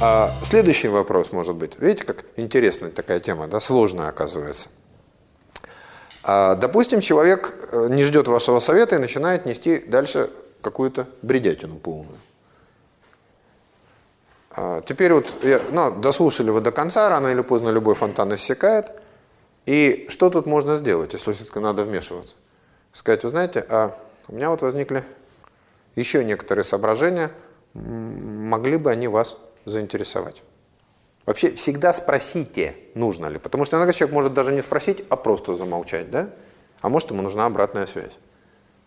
А следующий вопрос может быть. Видите, как интересная такая тема, да, сложная оказывается. А, допустим, человек э, не ждет вашего совета и начинает нести дальше какую-то бредятину полную. А, теперь вот, я, ну, дослушали вы до конца, рано или поздно любой фонтан иссякает. И что тут можно сделать, если все-таки надо вмешиваться? Сказать, вы знаете, а у меня вот возникли еще некоторые соображения, могли бы они вас заинтересовать. Вообще всегда спросите, нужно ли. Потому что иногда человек может даже не спросить, а просто замолчать, да? А может ему нужна обратная связь.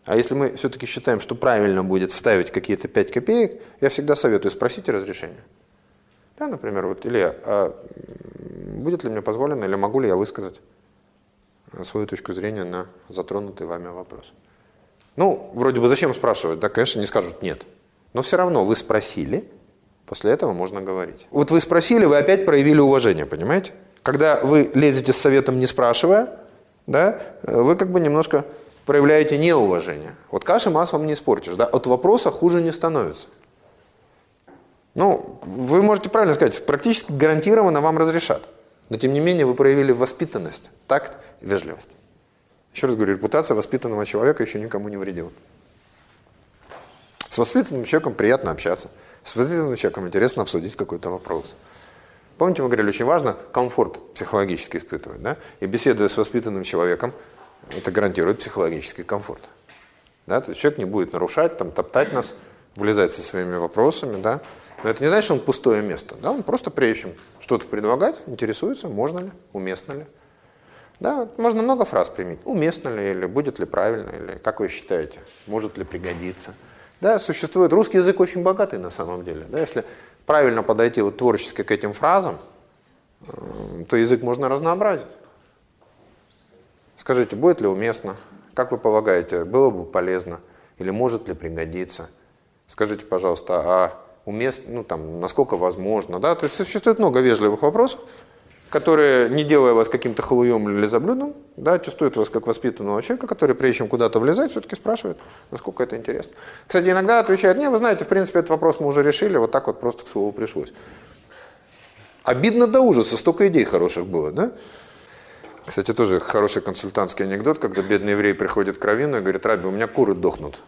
А если мы все-таки считаем, что правильно будет вставить какие-то 5 копеек, я всегда советую спросите разрешение. Да, например, вот, Илья, а будет ли мне позволено или могу ли я высказать свою точку зрения на затронутый вами вопрос? Ну, вроде бы зачем спрашивать? Да, конечно, не скажут нет. Но все равно вы спросили, после этого можно говорить. Вот вы спросили, вы опять проявили уважение, понимаете? Когда вы лезете с советом не спрашивая, да, вы как бы немножко проявляете неуважение. Вот каши маслом не испортишь, да, от вопроса хуже не становится. Ну, вы можете правильно сказать, практически гарантированно вам разрешат. Но тем не менее вы проявили воспитанность, такт вежливость. Еще раз говорю, репутация воспитанного человека еще никому не вредила. С воспитанным человеком приятно общаться. С воспитанным человеком интересно обсудить какой-то вопрос. Помните, мы говорили, очень важно комфорт психологически испытывать. Да? И беседуя с воспитанным человеком, это гарантирует психологический комфорт. Да? То есть человек не будет нарушать, там, топтать нас, влезать со своими вопросами. Да? Но это не значит, что он пустое место. Да? Он просто прежде чем что-то предлагать, интересуется, можно ли, уместно ли. Да, можно много фраз применить. Уместно ли, или будет ли правильно, или как вы считаете, может ли пригодиться. Да, существует, русский язык очень богатый на самом деле. Да, если правильно подойти вот творчески к этим фразам, э, то язык можно разнообразить. Скажите, будет ли уместно, как вы полагаете, было бы полезно, или может ли пригодиться. Скажите, пожалуйста, а уместно, ну там, насколько возможно, да, то есть существует много вежливых вопросов, которые, не делая вас каким-то халуем или лизоблюдом, да, аттестуют вас как воспитанного человека, который, прежде чем куда-то влезать, все-таки спрашивает, насколько это интересно. Кстати, иногда отвечают, не, вы знаете, в принципе, этот вопрос мы уже решили, вот так вот просто к слову пришлось. Обидно до ужаса, столько идей хороших было, да? Кстати, тоже хороший консультантский анекдот, когда бедный еврей приходит к Равину и говорит, Раби, у меня куры дохнут.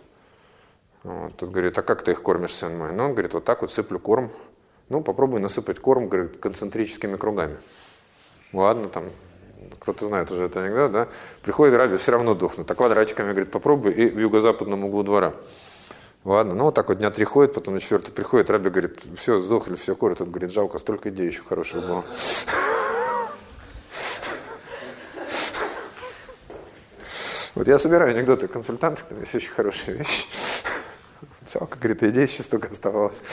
Вот, тут говорит, а как ты их кормишь, сын мой? Ну, он говорит, вот так вот сыплю корм. Ну, попробуй насыпать корм, говорит, концентрическими кругами. Ладно, там, кто-то знает уже это анекдот, да? Приходит Раби, все равно дохнут. А квадратиками, говорит, попробуй, и в юго-западном углу двора. Ладно, ну вот так вот дня три ходит, потом на четвертый приходит, Раби говорит, все, сдохли, все куры. Тут говорит, жалко, столько идей еще хороших было. Вот я собираю анекдоты консультантов, там есть очень хорошие вещи. Жалко, говорит, идей еще столько оставалось.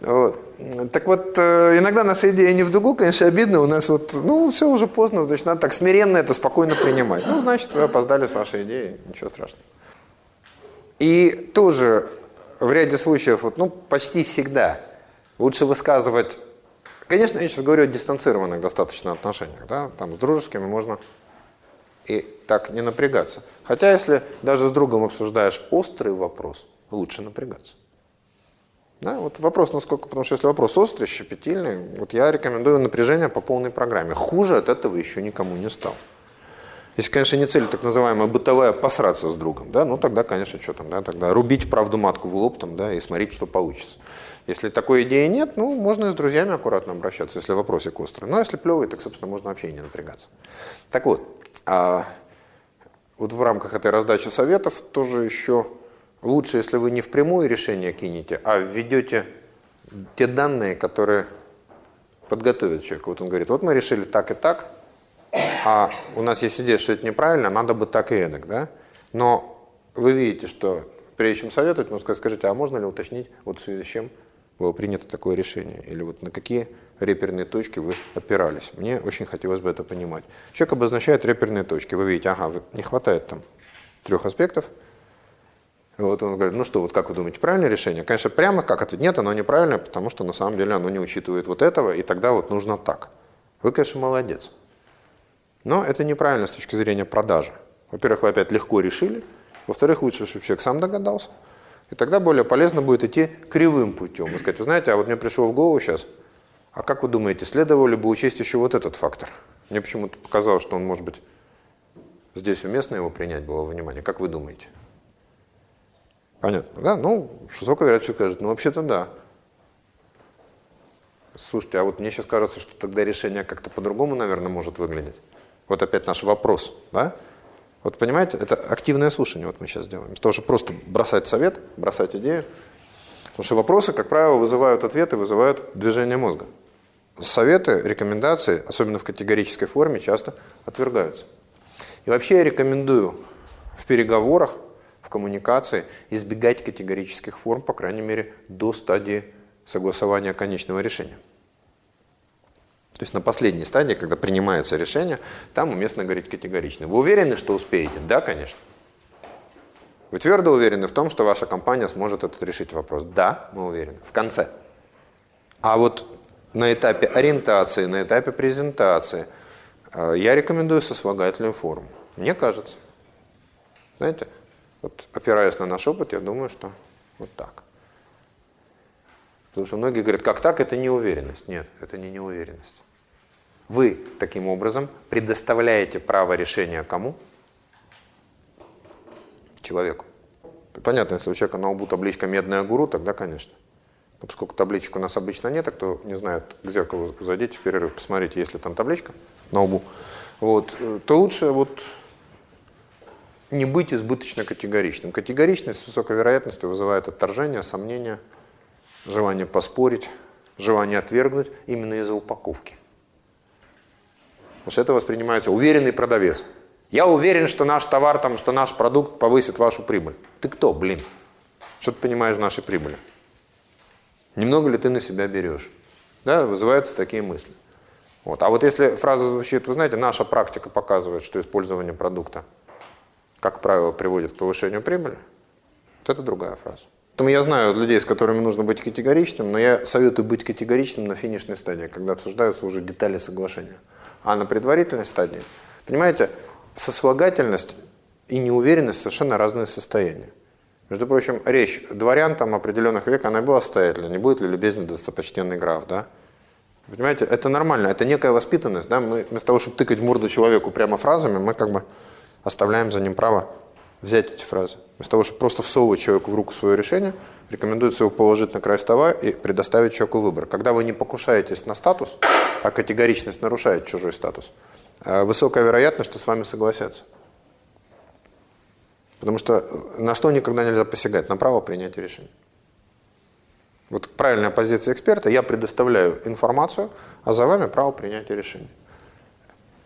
Вот. Так вот, э, иногда наша идея не в дугу, конечно, обидно. У нас вот, ну, все уже поздно, значит, надо так смиренно это спокойно принимать. Ну, значит, вы опоздали с вашей идеей, ничего страшного. И тоже в ряде случаев, вот, ну, почти всегда лучше высказывать... Конечно, я сейчас говорю о дистанцированных достаточно отношениях, да, там с дружескими можно и так не напрягаться. Хотя, если даже с другом обсуждаешь острый вопрос, лучше напрягаться. Да, вот вопрос насколько, потому что если вопрос острый, щепетильный, вот я рекомендую напряжение по полной программе. Хуже от этого еще никому не стал. Если, конечно, не цель так называемая бытовая посраться с другом, да, ну тогда, конечно, что там, да, тогда рубить правду матку в лоб там, да, и смотреть, что получится. Если такой идеи нет, ну, можно и с друзьями аккуратно обращаться, если вопросик острый. Но если плевый, так, собственно, можно вообще и не напрягаться. Так вот, а, вот в рамках этой раздачи советов тоже еще лучше, если вы не впрямую решение кинете, а введете те данные, которые подготовят человека. Вот он говорит, вот мы решили так и так, а у нас есть идея, что это неправильно, надо бы так и эдак, да? Но вы видите, что прежде чем советовать, можно сказать, скажите, а можно ли уточнить, вот в связи с чем было принято такое решение? Или вот на какие реперные точки вы опирались? Мне очень хотелось бы это понимать. Человек обозначает реперные точки. Вы видите, ага, не хватает там трех аспектов. Вот он говорит, ну что, вот как вы думаете, правильное решение? Конечно, прямо как это нет, оно неправильное, потому что на самом деле оно не учитывает вот этого, и тогда вот нужно так. Вы, конечно, молодец. Но это неправильно с точки зрения продажи. Во-первых, вы опять легко решили. Во-вторых, лучше, чтобы человек сам догадался. И тогда более полезно будет идти кривым путем. И сказать, вы знаете, а вот мне пришло в голову сейчас, а как вы думаете, следовало бы учесть еще вот этот фактор? Мне почему-то показалось, что он, может быть, здесь уместно его принять было внимание. Как вы думаете? Понятно, да? Ну, высокая вероятность скажет, ну, вообще-то да. Слушайте, а вот мне сейчас кажется, что тогда решение как-то по-другому, наверное, может выглядеть. Вот опять наш вопрос, да? Вот понимаете, это активное слушание вот мы сейчас делаем. То, что просто бросать совет, бросать идею. Потому что вопросы, как правило, вызывают ответы, вызывают движение мозга. Советы, рекомендации, особенно в категорической форме, часто отвергаются. И вообще я рекомендую в переговорах, в коммуникации избегать категорических форм, по крайней мере, до стадии согласования конечного решения. То есть на последней стадии, когда принимается решение, там уместно говорить категорично. Вы уверены, что успеете? Да, конечно. Вы твердо уверены в том, что ваша компания сможет этот решить вопрос? Да, мы уверены. В конце. А вот на этапе ориентации, на этапе презентации э, я рекомендую сослагательную форму. Мне кажется. Знаете, вот опираясь на наш опыт, я думаю, что вот так. Потому что многие говорят, как так, это неуверенность. Нет, это не неуверенность. Вы таким образом предоставляете право решения кому? Человеку. Понятно, если у человека на лбу табличка «Медная гуру», тогда, конечно. Но поскольку табличек у нас обычно нет, а кто не знает, к зеркалу зайдите в перерыв, посмотрите, есть ли там табличка на лбу, вот, то лучше вот не быть избыточно категоричным. Категоричность с высокой вероятностью вызывает отторжение, сомнения, желание поспорить, желание отвергнуть именно из-за упаковки. Что это воспринимается уверенный продавец. Я уверен, что наш товар, там, что наш продукт повысит вашу прибыль. Ты кто, блин? Что ты понимаешь в нашей прибыли? Немного ли ты на себя берешь? Да, вызываются такие мысли. Вот. А вот если фраза звучит, вы знаете, наша практика показывает, что использование продукта, как правило, приводит к повышению прибыли, вот это другая фраза. Поэтому я знаю людей, с которыми нужно быть категоричным, но я советую быть категоричным на финишной стадии, когда обсуждаются уже детали соглашения а на предварительной стадии. Понимаете, сослагательность и неуверенность совершенно разные состояния. Между прочим, речь дворян там определенных век, она была состоятельна. Не будет ли любезный достопочтенный граф, да? Понимаете, это нормально, это некая воспитанность, да? Мы вместо того, чтобы тыкать в морду человеку прямо фразами, мы как бы оставляем за ним право взять эти фразы. Вместо того, чтобы просто всовывать человеку в руку свое решение, рекомендуется его положить на край стола и предоставить человеку выбор. Когда вы не покушаетесь на статус, а категоричность нарушает чужой статус, э, высокая вероятность, что с вами согласятся. Потому что на что никогда нельзя посягать? На право принятия решения. Вот правильная позиция эксперта, я предоставляю информацию, а за вами право принятия решения.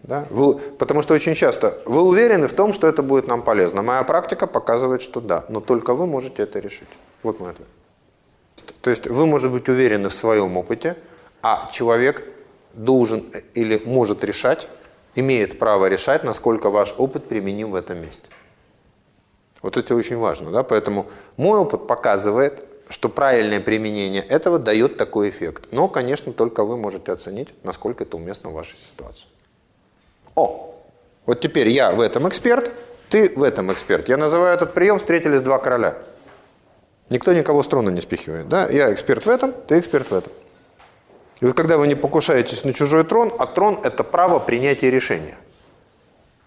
Да? Вы, потому что очень часто вы уверены в том, что это будет нам полезно. Моя практика показывает, что да, но только вы можете это решить. Вот мой ответ. То есть вы, может быть, уверены в своем опыте, а человек должен или может решать, имеет право решать, насколько ваш опыт применим в этом месте. Вот это очень важно. Да? Поэтому мой опыт показывает, что правильное применение этого дает такой эффект. Но, конечно, только вы можете оценить, насколько это уместно в вашей ситуации. О, вот теперь я в этом эксперт, ты в этом эксперт. Я называю этот прием «встретились два короля». Никто никого с трона не спихивает. Да? Я эксперт в этом, ты эксперт в этом. И вот когда вы не покушаетесь на чужой трон, а трон – это право принятия решения.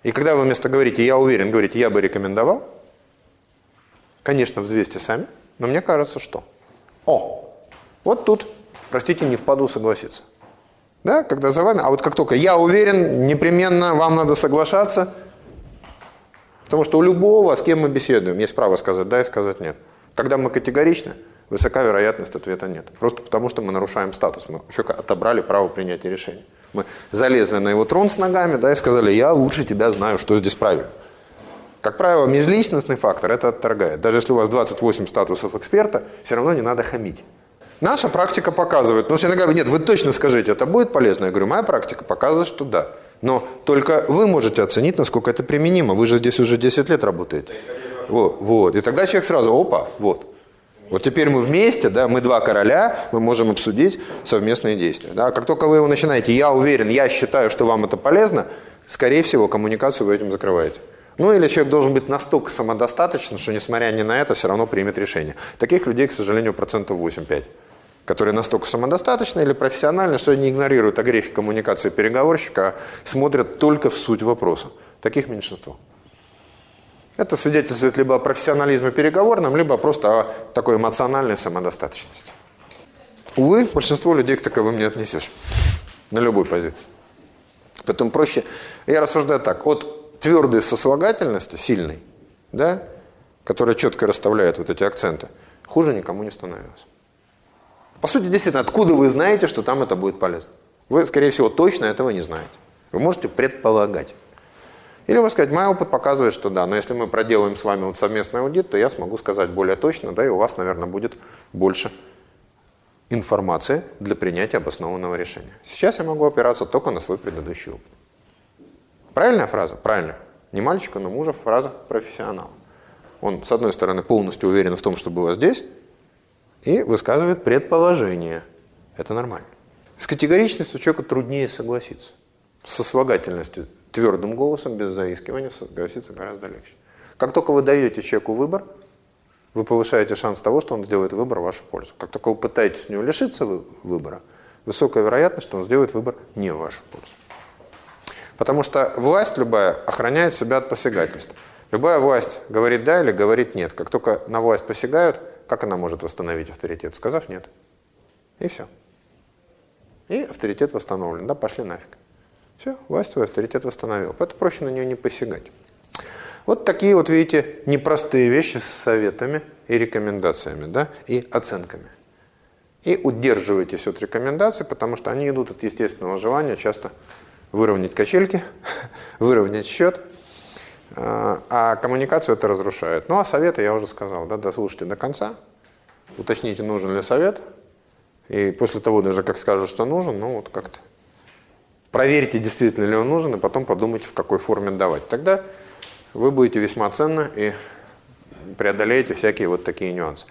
И когда вы вместо говорите «я уверен», говорите «я бы рекомендовал», конечно, взвесьте сами, но мне кажется, что. О, вот тут, простите, не впаду согласиться. Да, когда за вами, а вот как только я уверен, непременно вам надо соглашаться, потому что у любого, с кем мы беседуем, есть право сказать «да» и сказать «нет». Когда мы категоричны, высока вероятность ответа «нет». Просто потому, что мы нарушаем статус, мы еще отобрали право принятия решения. Мы залезли на его трон с ногами да, и сказали «я лучше тебя знаю, что здесь правильно». Как правило, межличностный фактор это отторгает. Даже если у вас 28 статусов эксперта, все равно не надо хамить. Наша практика показывает, потому что иногда нет, вы точно скажите, это будет полезно? Я говорю, моя практика показывает, что да. Но только вы можете оценить, насколько это применимо. Вы же здесь уже 10 лет работаете. Вот, вот. И тогда человек сразу, опа, вот. Вот теперь мы вместе, да, мы два короля, мы можем обсудить совместные действия. Да. Как только вы его начинаете, я уверен, я считаю, что вам это полезно, скорее всего, коммуникацию вы этим закрываете. Ну или человек должен быть настолько самодостаточным, что несмотря ни на это, все равно примет решение. Таких людей, к сожалению, процентов 8-5 которые настолько самодостаточны или профессиональны, что они игнорируют огрехи коммуникации переговорщика, а смотрят только в суть вопроса. Таких меньшинство. Это свидетельствует либо о профессионализме переговорном, либо просто о такой эмоциональной самодостаточности. Увы, большинство людей к таковым не отнесешь. На любой позиции. Поэтому проще, я рассуждаю так, от твердой сослагательности, сильной, да, которая четко расставляет вот эти акценты, хуже никому не становилось. По сути, действительно, откуда вы знаете, что там это будет полезно? Вы, скорее всего, точно этого не знаете. Вы можете предполагать. Или вы сказать, мой опыт показывает, что да, но если мы проделаем с вами вот совместный аудит, то я смогу сказать более точно, да, и у вас, наверное, будет больше информации для принятия обоснованного решения. Сейчас я могу опираться только на свой предыдущий опыт. Правильная фраза? Правильно. Не мальчика, но мужа фраза профессионал. Он, с одной стороны, полностью уверен в том, что было здесь, и высказывает предположение. Это нормально. С категоричностью человеку труднее согласиться. Со слагательностью, твердым голосом, без заискивания согласиться гораздо легче. Как только вы даете человеку выбор, вы повышаете шанс того, что он сделает выбор в вашу пользу. Как только вы пытаетесь у него лишиться выбора, высокая вероятность, что он сделает выбор не в вашу пользу. Потому что власть любая охраняет себя от посягательств. Любая власть говорит «да» или говорит «нет». Как только на власть посягают – как она может восстановить авторитет? Сказав нет. И все. И авторитет восстановлен. Да, пошли нафиг. Все, власть свой авторитет восстановил. Поэтому проще на нее не посягать. Вот такие вот, видите, непростые вещи с советами и рекомендациями, да, и оценками. И удерживайтесь от рекомендаций, потому что они идут от естественного желания часто выровнять качельки, выровнять счет – а, а коммуникацию это разрушает. Ну, а советы я уже сказал, да, дослушайте до конца, уточните, нужен ли совет, и после того даже, как скажут, что нужен, ну, вот как-то проверьте, действительно ли он нужен, и потом подумайте, в какой форме давать. Тогда вы будете весьма ценны и преодолеете всякие вот такие нюансы.